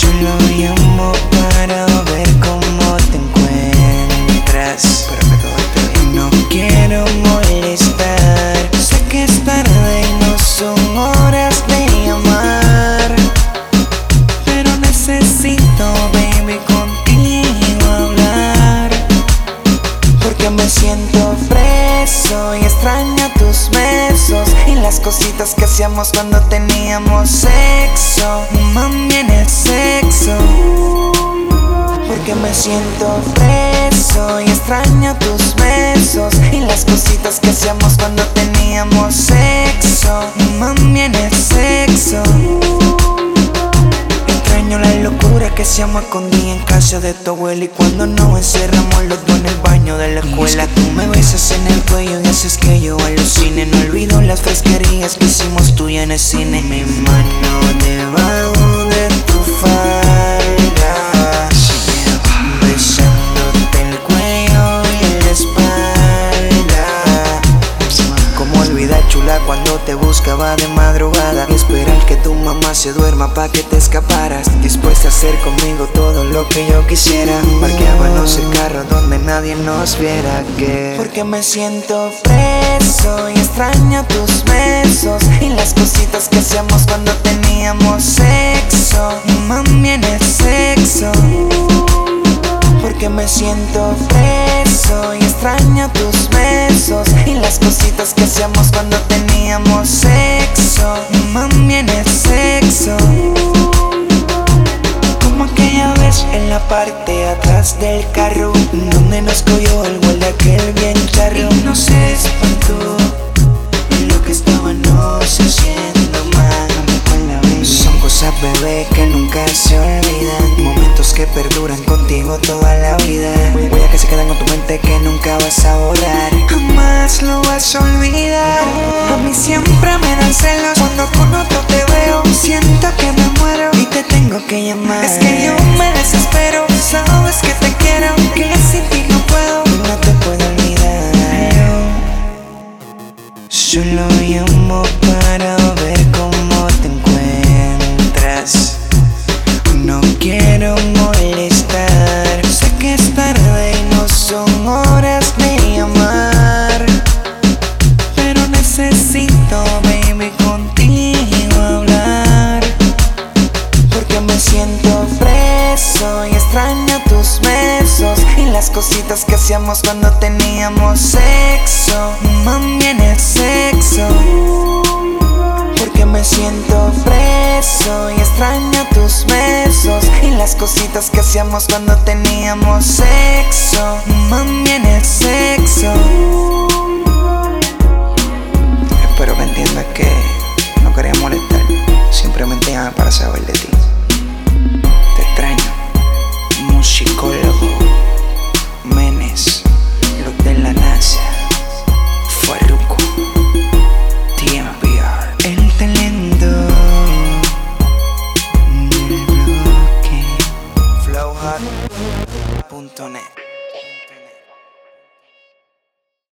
Yo lo llamo para ver cómo te encuentras. Pero me toca a y no quiero molestar. Sé que es tarde y no son horas de amar. Pero necesito vivir contigo y hablar. Porque me siento preso y extraño a tus mentes las cositas que hacíamos cuando teníamos sexo. Mami en el sexo. Porque me siento preso y extraño tus besos y las cositas que hacíamos cuando teníamos sexo. Mami en el sexo. Extraño la locura que hacíamos escondida en casa de tu abuela y cuando nos encerramos los dos en el baño de la escuela. Tú me besas en el cuello y haces que yo alucine. No olvido las fresquerías que hicimos tú en el cine. Mi mano cuando te buscaba de madrugada. Esperar que tu mamá se duerma pa' que te escaparas. Dispuesta a hacer conmigo todo lo que yo quisiera. Parqueábamos el carro donde nadie nos viera. Que Porque me siento preso y extraño tus besos. Y las cositas que hacíamos cuando teníamos sexo. Mami en el sexo. Porque me siento preso y extraño tus besos. Y las cositas que hacíamos cuando teníamos sexo. Mami en el sexo. Como aquella vez en la parte atrás del carro donde nos cogió el de aquel bien charro. Y no se espantó lo que estábamos haciendo mal. Son cosas, bebé, que nunca se olvidan. Momentos que perduran contigo toda la vida. Huellas que se quedan con tu mente que nunca vas a tengo que llamar. Es que yo me desespero. Sabes que te quiero, que sin ti no puedo. Y no te puedo olvidar. Solo llamo para cositas que hacíamos cuando teníamos sexo. Mami en el sexo. Porque me siento preso y extraño tus besos y las cositas que hacíamos cuando teníamos sexo. Mami en el sexo. www.radiocomunitaria.net.